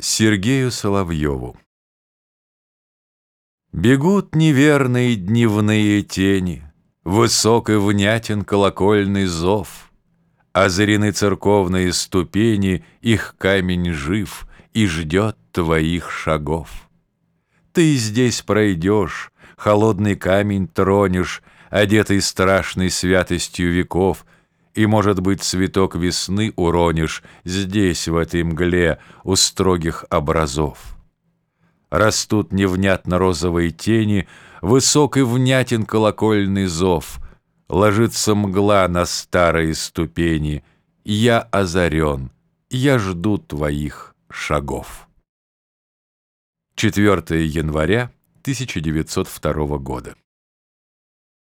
Сергею Соловьеву Бегут неверные дневные тени, Высок и внятен колокольный зов, Озарены церковные ступени, Их камень жив и ждет твоих шагов. Ты здесь пройдешь, холодный камень тронешь, Одетый страшной святостью веков — и, может быть, цветок весны уронишь Здесь, в этой мгле, у строгих образов. Растут невнятно розовые тени, Высок и внятен колокольный зов, Ложится мгла на старые ступени, Я озарен, я жду твоих шагов. 4 января 1902 года.